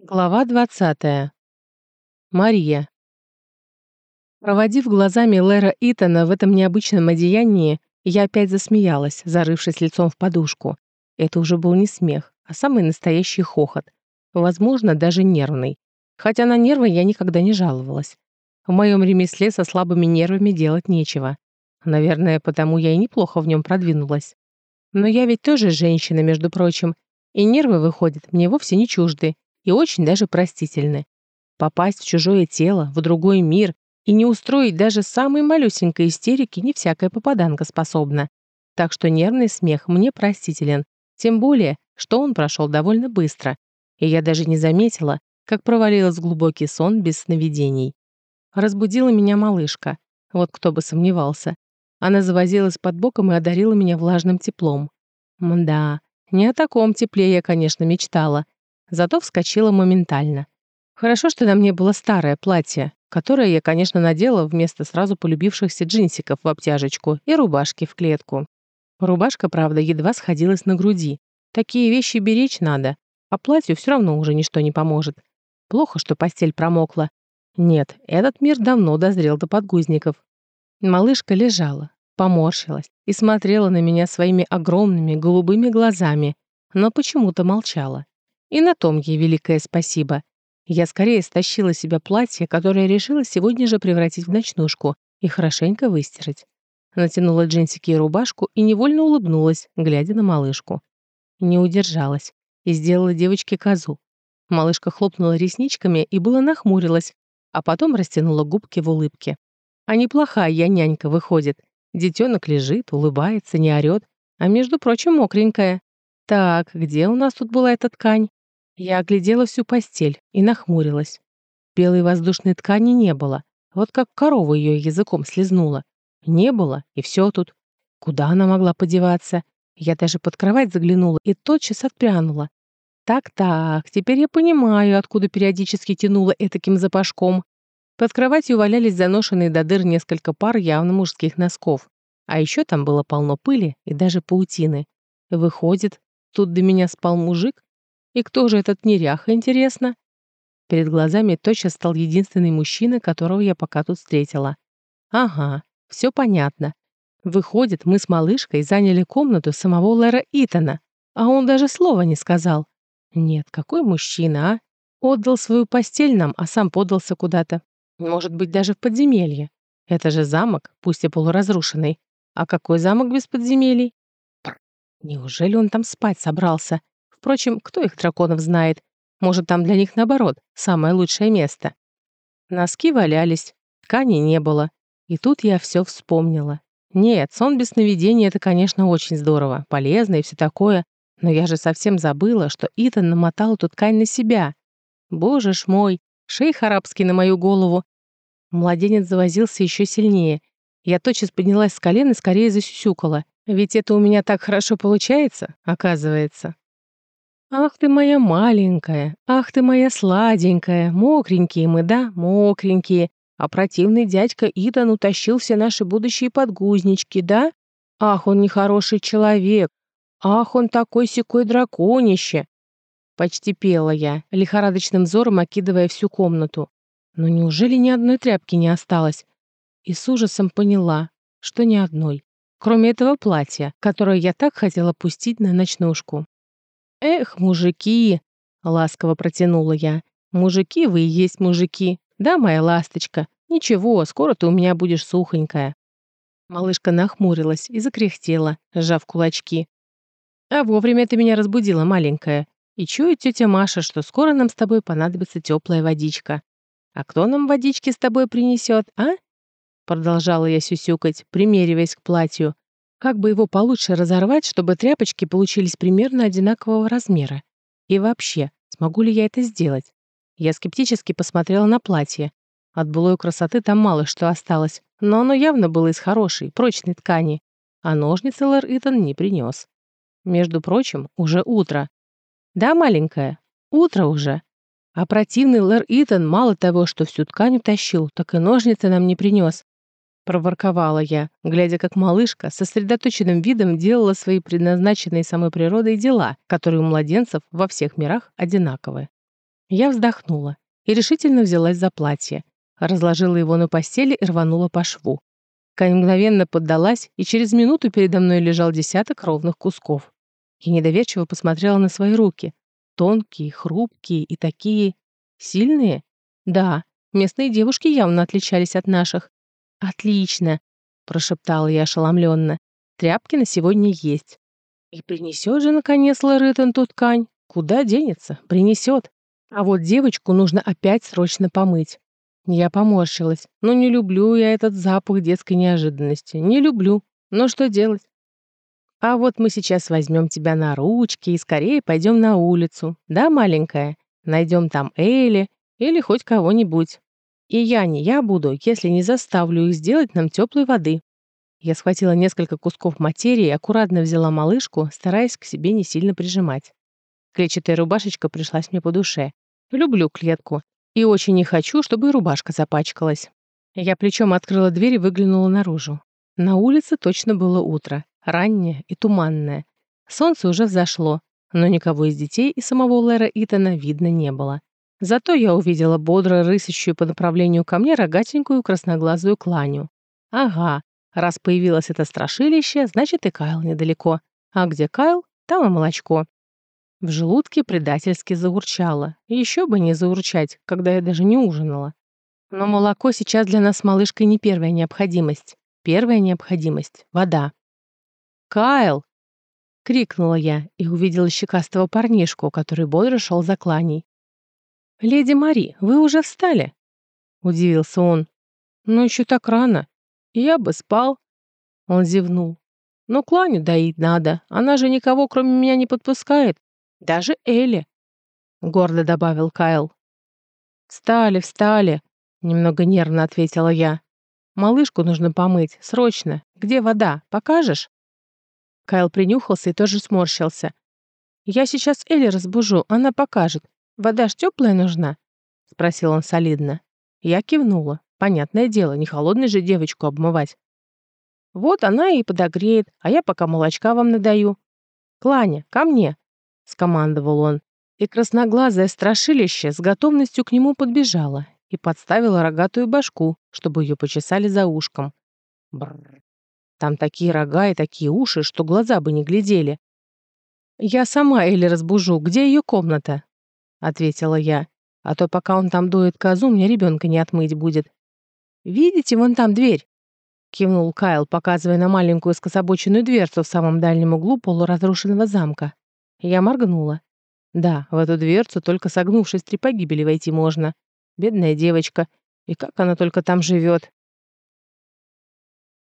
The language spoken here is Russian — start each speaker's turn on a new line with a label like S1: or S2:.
S1: Глава 20. Мария. Проводив глазами Лера Итана в этом необычном одеянии, я опять засмеялась, зарывшись лицом в подушку. Это уже был не смех, а самый настоящий хохот. Возможно, даже нервный. Хотя на нервы я никогда не жаловалась. В моем ремесле со слабыми нервами делать нечего. Наверное, потому я и неплохо в нем продвинулась. Но я ведь тоже женщина, между прочим, и нервы, выходят, мне вовсе не чужды и очень даже простительны. Попасть в чужое тело, в другой мир и не устроить даже самой малюсенькой истерики не всякая попаданка способна. Так что нервный смех мне простителен, тем более, что он прошел довольно быстро, и я даже не заметила, как провалилась в глубокий сон без сновидений. Разбудила меня малышка, вот кто бы сомневался. Она завозилась под боком и одарила меня влажным теплом. Мда, не о таком тепле я, конечно, мечтала, зато вскочила моментально. Хорошо, что на мне было старое платье, которое я, конечно, надела вместо сразу полюбившихся джинсиков в обтяжечку и рубашки в клетку. Рубашка, правда, едва сходилась на груди. Такие вещи беречь надо, а платью все равно уже ничто не поможет. Плохо, что постель промокла. Нет, этот мир давно дозрел до подгузников. Малышка лежала, поморщилась и смотрела на меня своими огромными голубыми глазами, но почему-то молчала. И на том ей великое спасибо. Я скорее стащила себе платье, которое решила сегодня же превратить в ночнушку и хорошенько выстирать. Натянула джинсики и рубашку и невольно улыбнулась, глядя на малышку. Не удержалась и сделала девочке козу. Малышка хлопнула ресничками и было нахмурилась, а потом растянула губки в улыбке. А неплохая я нянька выходит. Детенок лежит, улыбается, не орёт, а между прочим мокренькая. Так, где у нас тут была эта ткань? Я оглядела всю постель и нахмурилась. Белой воздушной ткани не было, вот как корова ее языком слезнула. Не было, и все тут. Куда она могла подеваться? Я даже под кровать заглянула и тотчас отпрянула. Так-так, теперь я понимаю, откуда периодически тянула этаким запашком. Под кроватью валялись заношенные до дыр несколько пар явно мужских носков. А еще там было полно пыли и даже паутины. Выходит, тут до меня спал мужик, и кто же этот неряха, интересно? Перед глазами тотчас стал единственный мужчина, которого я пока тут встретила. Ага, все понятно. Выходит, мы с малышкой заняли комнату самого Лэра Итана, а он даже слова не сказал. Нет, какой мужчина, а? Отдал свою постель нам, а сам подался куда-то. Может быть, даже в подземелье. Это же замок, пусть и полуразрушенный. А какой замок без подземелий? Неужели он там спать собрался? Впрочем, кто их драконов знает? Может, там для них, наоборот, самое лучшее место. Носки валялись, ткани не было. И тут я все вспомнила. Нет, сон без сновидений — это, конечно, очень здорово, полезно и все такое, но я же совсем забыла, что Итан намотал эту ткань на себя. Боже ж мой, шейх арабский на мою голову. Младенец завозился еще сильнее. Я тотчас поднялась с колен и скорее засюсюкала. Ведь это у меня так хорошо получается, оказывается. «Ах ты моя маленькая, ах ты моя сладенькая, мокренькие мы, да, мокренькие, а противный дядька Итан утащил все наши будущие подгузнички, да? Ах, он нехороший человек, ах, он такой-сякой драконище!» Почти пела я, лихорадочным взором окидывая всю комнату. Но неужели ни одной тряпки не осталось? И с ужасом поняла, что ни одной, кроме этого платья, которое я так хотела пустить на ночнушку. «Эх, мужики!» — ласково протянула я. «Мужики вы и есть мужики. Да, моя ласточка? Ничего, скоро ты у меня будешь сухонькая». Малышка нахмурилась и закряхтела, сжав кулачки. «А вовремя ты меня разбудила, маленькая. И чует тетя Маша, что скоро нам с тобой понадобится теплая водичка. А кто нам водички с тобой принесет, а?» Продолжала я сюсюкать, примериваясь к платью, как бы его получше разорвать, чтобы тряпочки получились примерно одинакового размера? И вообще, смогу ли я это сделать? Я скептически посмотрела на платье. От былой красоты там мало что осталось, но оно явно было из хорошей, прочной ткани, а ножницы Лэр Итан не принес. Между прочим, уже утро. Да, маленькая, утро уже. А противный Лэр Итан мало того, что всю ткань утащил, так и ножницы нам не принес проворковала я, глядя, как малышка со сосредоточенным видом делала свои предназначенные самой природой дела, которые у младенцев во всех мирах одинаковы. Я вздохнула и решительно взялась за платье, разложила его на постели и рванула по шву. Ткань мгновенно поддалась, и через минуту передо мной лежал десяток ровных кусков. Я недоверчиво посмотрела на свои руки. Тонкие, хрупкие и такие... сильные? Да, местные девушки явно отличались от наших. «Отлично!» — прошептала я ошеломленно. «Тряпки на сегодня есть. И принесет же, наконец, Лоретон ту ткань. Куда денется? Принесет. А вот девочку нужно опять срочно помыть. Я поморщилась. Ну, не люблю я этот запах детской неожиданности. Не люблю. Но что делать? А вот мы сейчас возьмем тебя на ручки и скорее пойдем на улицу. Да, маленькая? Найдем там Элли или хоть кого-нибудь. И я не я буду, если не заставлю их сделать нам теплой воды. Я схватила несколько кусков материи и аккуратно взяла малышку, стараясь к себе не сильно прижимать. Клетчатая рубашечка пришлась мне по душе. Люблю клетку. И очень не хочу, чтобы рубашка запачкалась. Я плечом открыла дверь и выглянула наружу. На улице точно было утро раннее и туманное. Солнце уже взошло, но никого из детей и самого Лэра Итана видно не было. Зато я увидела бодро рысящую по направлению ко мне рогатенькую красноглазую кланю. Ага, раз появилось это страшилище, значит и Кайл недалеко. А где Кайл, там и молочко. В желудке предательски заурчало. Еще бы не заурчать, когда я даже не ужинала. Но молоко сейчас для нас с малышкой не первая необходимость. Первая необходимость — вода. «Кайл!» — крикнула я и увидела щекастого парнишку, который бодро шел за кланей. «Леди Мари, вы уже встали?» — удивился он. «Ну, еще так рано. Я бы спал». Он зевнул. «Но кланю доить надо. Она же никого, кроме меня, не подпускает. Даже Элли», — гордо добавил Кайл. «Встали, встали», — немного нервно ответила я. «Малышку нужно помыть, срочно. Где вода? Покажешь?» Кайл принюхался и тоже сморщился. «Я сейчас Элли разбужу, она покажет. Вода ж теплая нужна?» — спросил он солидно. Я кивнула. Понятное дело, не холодной же девочку обмывать. «Вот она и подогреет, а я пока молочка вам надаю». «Кланя, ко мне!» — скомандовал он. И красноглазое страшилище с готовностью к нему подбежала и подставила рогатую башку, чтобы ее почесали за ушком. Бррр. Там такие рога и такие уши, что глаза бы не глядели. «Я сама Элли разбужу. Где ее комната?» — ответила я. «А то пока он там дует козу, мне ребенка не отмыть будет». «Видите, вон там дверь?» — кивнул Кайл, показывая на маленькую скособоченную дверцу в самом дальнем углу полуразрушенного замка. Я моргнула. Да, в эту дверцу только согнувшись три погибели войти можно. Бедная девочка. И как она только там живет.